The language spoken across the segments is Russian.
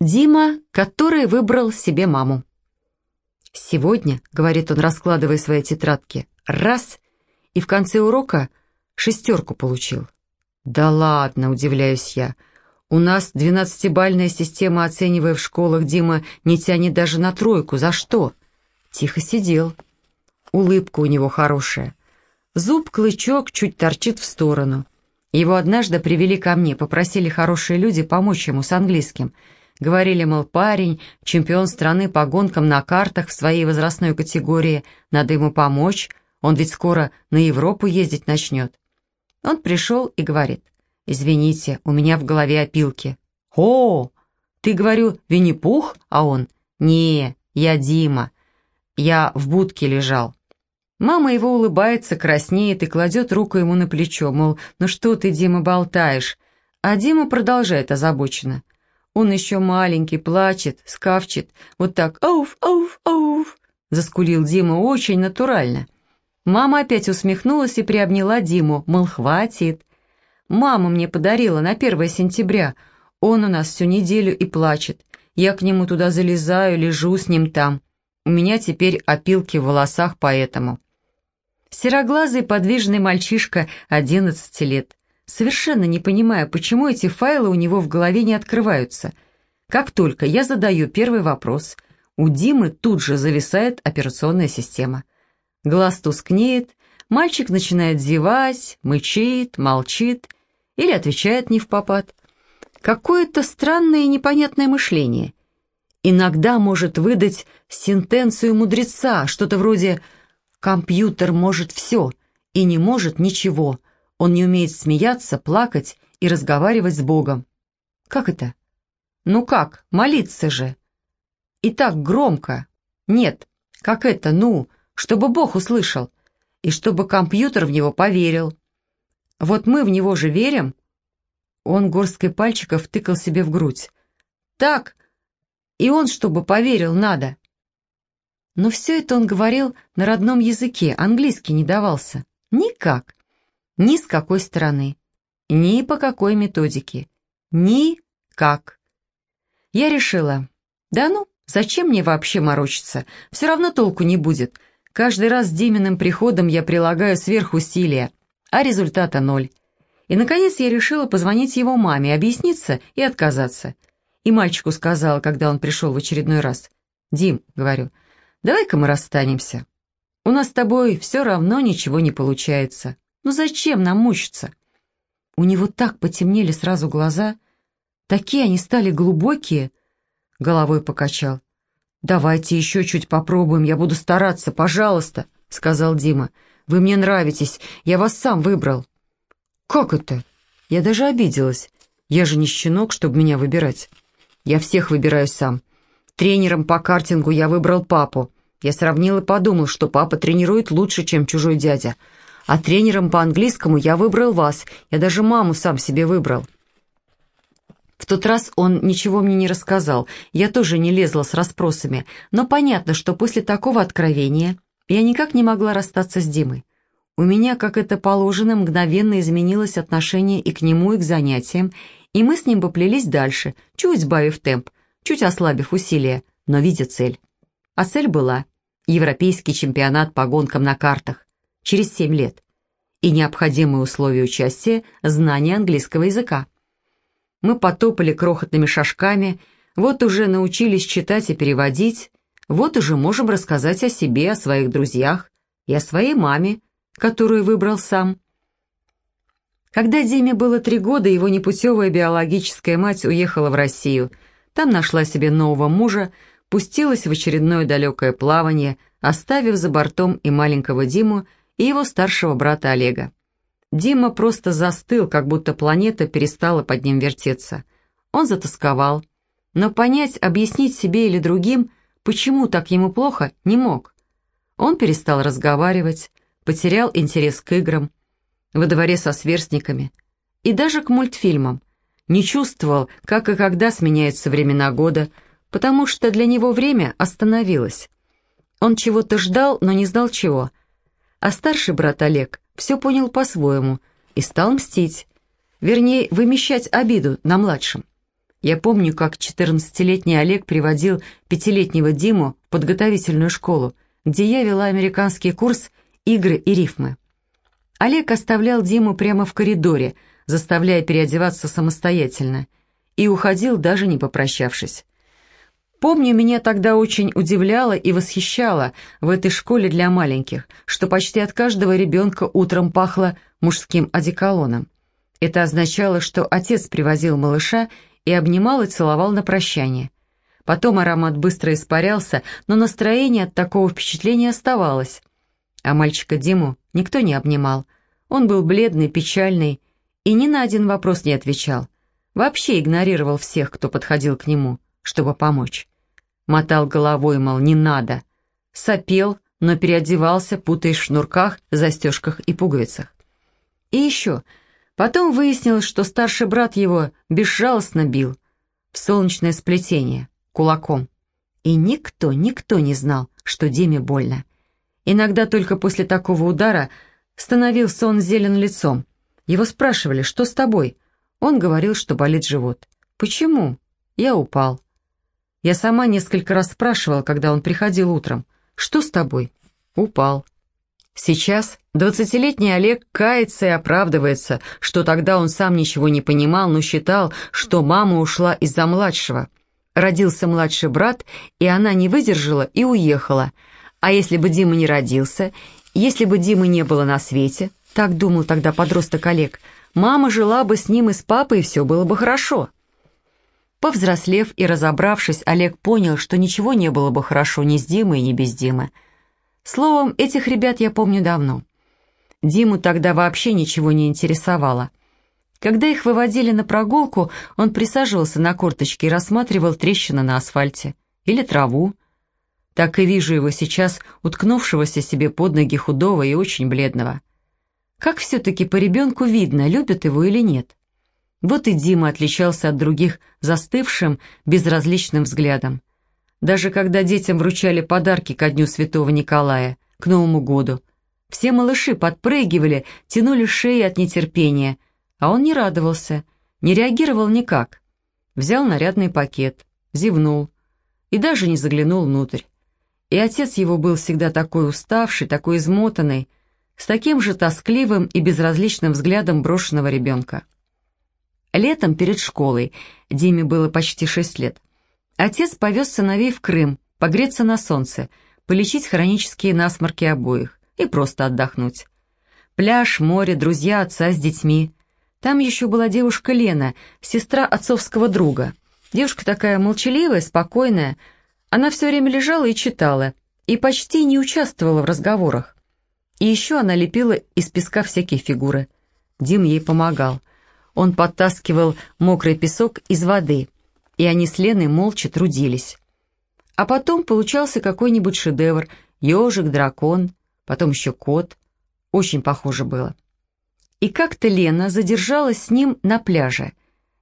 Дима, который выбрал себе маму. «Сегодня», — говорит он, раскладывая свои тетрадки, — «раз», и в конце урока шестерку получил. «Да ладно», — удивляюсь я, — «у нас двенадцатибальная система, оценивая в школах, Дима не тянет даже на тройку. За что?» Тихо сидел. Улыбка у него хорошая. Зуб-клычок чуть торчит в сторону. Его однажды привели ко мне, попросили хорошие люди помочь ему с английским — Говорили, мол, парень, чемпион страны по гонкам на картах в своей возрастной категории, надо ему помочь, он ведь скоро на Европу ездить начнет. Он пришел и говорит, «Извините, у меня в голове опилки». «О, ты, говорю, Винни-Пух?» А он, «Не, я Дима. Я в будке лежал». Мама его улыбается, краснеет и кладет руку ему на плечо, мол, «Ну что ты, Дима, болтаешь?» А Дима продолжает озабоченно. Он еще маленький, плачет, скавчет. Вот так «Ауф, ауф, ауф!» Заскулил Дима очень натурально. Мама опять усмехнулась и приобняла Диму, мол, хватит. Мама мне подарила на 1 сентября. Он у нас всю неделю и плачет. Я к нему туда залезаю, лежу с ним там. У меня теперь опилки в волосах поэтому. Сероглазый подвижный мальчишка, 11 лет совершенно не понимая, почему эти файлы у него в голове не открываются. Как только я задаю первый вопрос, у Димы тут же зависает операционная система. Глаз тускнеет, мальчик начинает зевать, мычит, молчит или отвечает не в попад. Какое-то странное и непонятное мышление. Иногда может выдать сентенцию мудреца, что-то вроде «компьютер может все и не может ничего», он не умеет смеяться, плакать и разговаривать с Богом. Как это? Ну как, молиться же. И так громко. Нет, как это, ну, чтобы Бог услышал, и чтобы компьютер в него поверил. Вот мы в него же верим. Он горсткой пальчиков тыкал себе в грудь. Так, и он, чтобы поверил, надо. Но все это он говорил на родном языке, английский не давался. Никак. Ни с какой стороны, ни по какой методике, ни как. Я решила, да ну, зачем мне вообще морочиться, все равно толку не будет. Каждый раз с Диминым приходом я прилагаю сверхусилия, а результата ноль. И, наконец, я решила позвонить его маме, объясниться и отказаться. И мальчику сказала, когда он пришел в очередной раз. «Дим», — говорю, — «давай-ка мы расстанемся. У нас с тобой все равно ничего не получается». Ну зачем нам мучиться? У него так потемнели сразу глаза, такие они стали глубокие. Головой покачал. «Давайте еще чуть попробуем, я буду стараться, пожалуйста», — сказал Дима. «Вы мне нравитесь, я вас сам выбрал». «Как это?» Я даже обиделась. Я же не щенок, чтобы меня выбирать. Я всех выбираю сам. Тренером по картингу я выбрал папу. Я сравнил и подумал, что папа тренирует лучше, чем чужой дядя. А тренером по английскому я выбрал вас. Я даже маму сам себе выбрал. В тот раз он ничего мне не рассказал. Я тоже не лезла с расспросами. Но понятно, что после такого откровения я никак не могла расстаться с Димой. У меня, как это положено, мгновенно изменилось отношение и к нему, и к занятиям, и мы с ним поплелись дальше, чуть сбавив темп, чуть ослабив усилия, но видя цель. А цель была – европейский чемпионат по гонкам на картах через 7 лет и необходимые условия участия – знание английского языка. Мы потопали крохотными шажками, вот уже научились читать и переводить, вот уже можем рассказать о себе, о своих друзьях и о своей маме, которую выбрал сам. Когда Диме было три года, его непутевая биологическая мать уехала в Россию. Там нашла себе нового мужа, пустилась в очередное далекое плавание, оставив за бортом и маленького Диму, и его старшего брата Олега. Дима просто застыл, как будто планета перестала под ним вертеться. Он затасковал, но понять, объяснить себе или другим, почему так ему плохо, не мог. Он перестал разговаривать, потерял интерес к играм, во дворе со сверстниками и даже к мультфильмам. Не чувствовал, как и когда сменяются времена года, потому что для него время остановилось. Он чего-то ждал, но не знал чего, а старший брат Олег все понял по-своему и стал мстить, вернее, вымещать обиду на младшем. Я помню, как 14-летний Олег приводил пятилетнего Диму в подготовительную школу, где я вела американский курс «Игры и рифмы». Олег оставлял Диму прямо в коридоре, заставляя переодеваться самостоятельно, и уходил, даже не попрощавшись. Помню, меня тогда очень удивляло и восхищало в этой школе для маленьких, что почти от каждого ребенка утром пахло мужским одеколоном. Это означало, что отец привозил малыша и обнимал и целовал на прощание. Потом аромат быстро испарялся, но настроение от такого впечатления оставалось. А мальчика Диму никто не обнимал. Он был бледный, печальный и ни на один вопрос не отвечал. Вообще игнорировал всех, кто подходил к нему чтобы помочь. Мотал головой, мол, не надо. Сопел, но переодевался, путаясь в шнурках, застежках и пуговицах. И еще, потом выяснилось, что старший брат его безжалостно бил в солнечное сплетение, кулаком. И никто, никто не знал, что Диме больно. Иногда только после такого удара становился он зелен лицом. Его спрашивали, что с тобой? Он говорил, что болит живот. Почему? Я упал. Я сама несколько раз спрашивала, когда он приходил утром, «Что с тобой?» «Упал». Сейчас двадцатилетний Олег кается и оправдывается, что тогда он сам ничего не понимал, но считал, что мама ушла из-за младшего. Родился младший брат, и она не выдержала и уехала. А если бы Дима не родился, если бы Димы не было на свете, так думал тогда подросток Олег, мама жила бы с ним и с папой, и все было бы хорошо. Повзрослев и разобравшись, Олег понял, что ничего не было бы хорошо ни с Димой, ни без Димы. Словом, этих ребят я помню давно. Диму тогда вообще ничего не интересовало. Когда их выводили на прогулку, он присаживался на корточки и рассматривал трещины на асфальте. Или траву. Так и вижу его сейчас, уткнувшегося себе под ноги худого и очень бледного. Как все-таки по ребенку видно, любят его или нет. Вот и Дима отличался от других застывшим, безразличным взглядом. Даже когда детям вручали подарки ко Дню Святого Николая, к Новому году, все малыши подпрыгивали, тянули шеи от нетерпения, а он не радовался, не реагировал никак. Взял нарядный пакет, зевнул и даже не заглянул внутрь. И отец его был всегда такой уставший, такой измотанный, с таким же тоскливым и безразличным взглядом брошенного ребенка. Летом перед школой, Диме было почти шесть лет, отец повез сыновей в Крым, погреться на солнце, полечить хронические насморки обоих и просто отдохнуть. Пляж, море, друзья отца с детьми. Там еще была девушка Лена, сестра отцовского друга. Девушка такая молчаливая, спокойная. Она все время лежала и читала, и почти не участвовала в разговорах. И еще она лепила из песка всякие фигуры. Дим ей помогал. Он подтаскивал мокрый песок из воды, и они с Леной молча трудились. А потом получался какой-нибудь шедевр, ежик, дракон, потом еще кот. Очень похоже было. И как-то Лена задержалась с ним на пляже.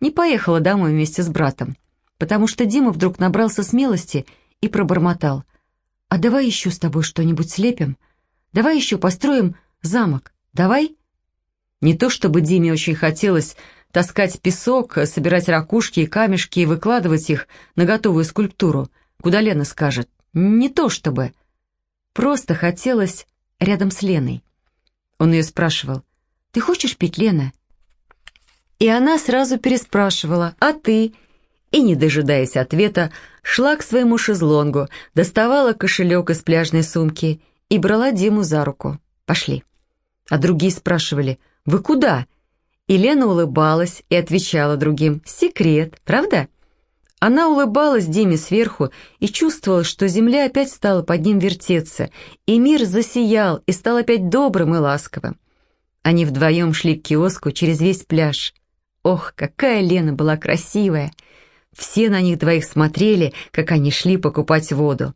Не поехала домой вместе с братом, потому что Дима вдруг набрался смелости и пробормотал. «А давай еще с тобой что-нибудь слепим? Давай еще построим замок. Давай?» Не то чтобы Диме очень хотелось таскать песок, собирать ракушки и камешки и выкладывать их на готовую скульптуру, куда Лена скажет. Не то чтобы. Просто хотелось рядом с Леной. Он ее спрашивал, «Ты хочешь пить, Лена?» И она сразу переспрашивала, «А ты?» И, не дожидаясь ответа, шла к своему шезлонгу, доставала кошелек из пляжной сумки и брала Диму за руку. «Пошли». А другие спрашивали, вы куда?» И Лена улыбалась и отвечала другим «Секрет, правда?» Она улыбалась Диме сверху и чувствовала, что земля опять стала под ним вертеться, и мир засиял и стал опять добрым и ласковым. Они вдвоем шли к киоску через весь пляж. Ох, какая Лена была красивая! Все на них двоих смотрели, как они шли покупать воду.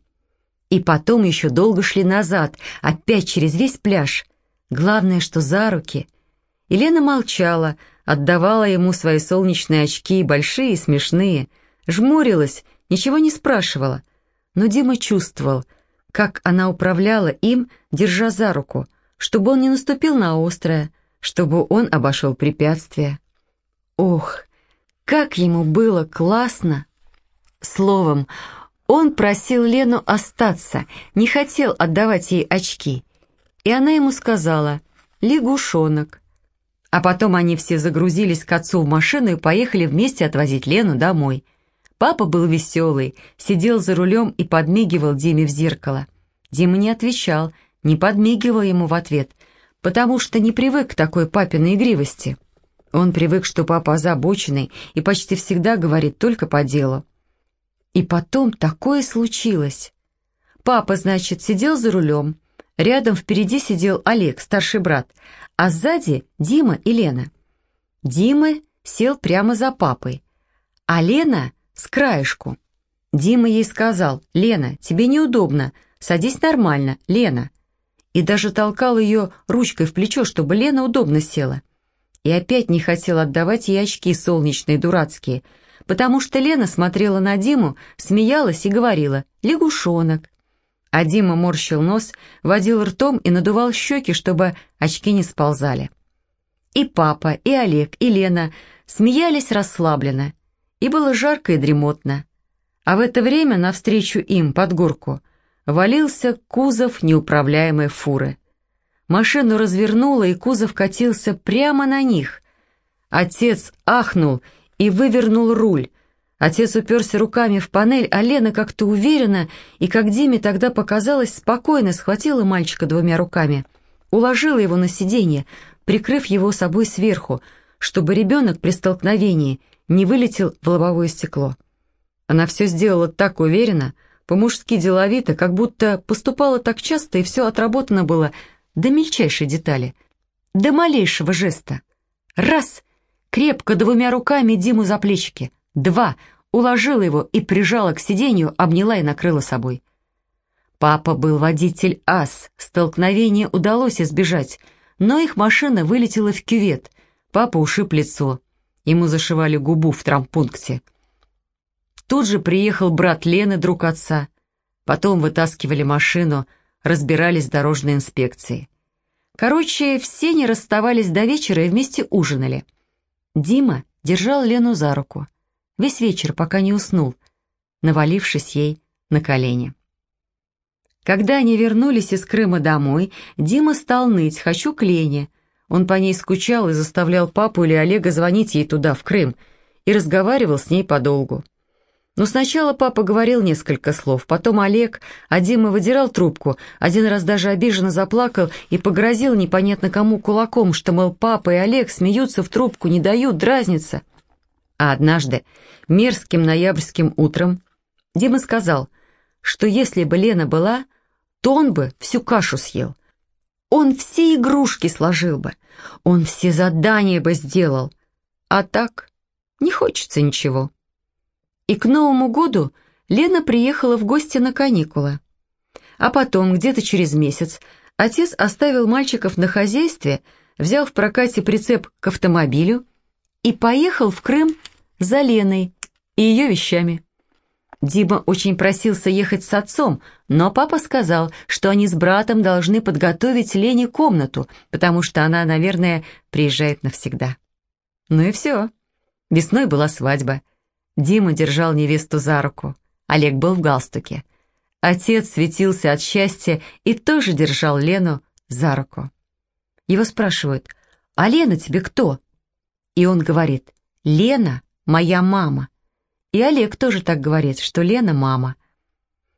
И потом еще долго шли назад, опять через весь пляж. Главное, что за руки — Елена молчала, отдавала ему свои солнечные очки, большие и смешные, жмурилась, ничего не спрашивала. Но Дима чувствовал, как она управляла им, держа за руку, чтобы он не наступил на острое, чтобы он обошел препятствия. Ох, как ему было классно! Словом, он просил Лену остаться, не хотел отдавать ей очки. И она ему сказала «лягушонок». А потом они все загрузились к отцу в машину и поехали вместе отвозить Лену домой. Папа был веселый, сидел за рулем и подмигивал Диме в зеркало. Дима не отвечал, не подмигивал ему в ответ, потому что не привык к такой папиной игривости. Он привык, что папа озабоченный и почти всегда говорит только по делу. И потом такое случилось. Папа, значит, сидел за рулем, рядом впереди сидел Олег, старший брат, а сзади Дима и Лена. Дима сел прямо за папой, а Лена с краешку. Дима ей сказал, «Лена, тебе неудобно, садись нормально, Лена». И даже толкал ее ручкой в плечо, чтобы Лена удобно села. И опять не хотел отдавать ей очки солнечные, дурацкие – потому что Лена смотрела на Диму, смеялась и говорила «лягушонок». А Дима морщил нос, водил ртом и надувал щеки, чтобы очки не сползали. И папа, и Олег, и Лена смеялись расслабленно, и было жарко и дремотно. А в это время навстречу им, под горку, валился кузов неуправляемой фуры. Машину развернуло, и кузов катился прямо на них. Отец ахнул и вывернул руль. Отец уперся руками в панель, а Лена как-то уверенно и, как Диме тогда показалось, спокойно схватила мальчика двумя руками, уложила его на сиденье, прикрыв его собой сверху, чтобы ребенок при столкновении не вылетел в лобовое стекло. Она все сделала так уверенно, по-мужски деловито, как будто поступала так часто, и все отработано было до мельчайшей детали, до малейшего жеста. Раз — крепко двумя руками Диму за плечики. Два. Уложила его и прижала к сиденью, обняла и накрыла собой. Папа был водитель ас, столкновение удалось избежать, но их машина вылетела в кювет. Папа ушиб лицо. Ему зашивали губу в травмпункте. Тут же приехал брат Лены, друг отца. Потом вытаскивали машину, разбирались дорожной инспекцией. Короче, все не расставались до вечера и вместе ужинали. Дима держал Лену за руку. Весь вечер, пока не уснул, навалившись ей на колени. Когда они вернулись из Крыма домой, Дима стал ныть «хочу к Лене». Он по ней скучал и заставлял папу или Олега звонить ей туда, в Крым, и разговаривал с ней подолгу. Но сначала папа говорил несколько слов, потом Олег, а Дима выдирал трубку, один раз даже обиженно заплакал и погрозил непонятно кому кулаком, что, мол, папа и Олег смеются в трубку, не дают, дразнятся. А однажды, мерзким ноябрьским утром, Дима сказал, что если бы Лена была, то он бы всю кашу съел. Он все игрушки сложил бы, он все задания бы сделал. А так не хочется ничего. И к Новому году Лена приехала в гости на каникулы. А потом, где-то через месяц, отец оставил мальчиков на хозяйстве, взял в прокате прицеп к автомобилю и поехал в Крым за Леной и ее вещами. Дима очень просился ехать с отцом, но папа сказал, что они с братом должны подготовить Лене комнату, потому что она, наверное, приезжает навсегда. Ну и все. Весной была свадьба. Дима держал невесту за руку. Олег был в галстуке. Отец светился от счастья и тоже держал Лену за руку. Его спрашивают, «А Лена тебе кто?» И он говорит, «Лена — моя мама». И Олег тоже так говорит, что Лена — мама.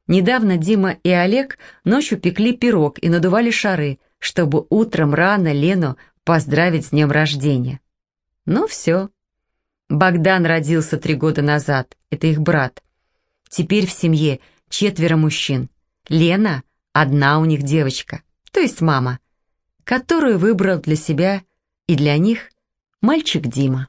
Недавно Дима и Олег ночью пекли пирог и надували шары, чтобы утром рано Лену поздравить с днем рождения. Ну все, Богдан родился три года назад, это их брат. Теперь в семье четверо мужчин. Лена — одна у них девочка, то есть мама, которую выбрал для себя и для них мальчик Дима.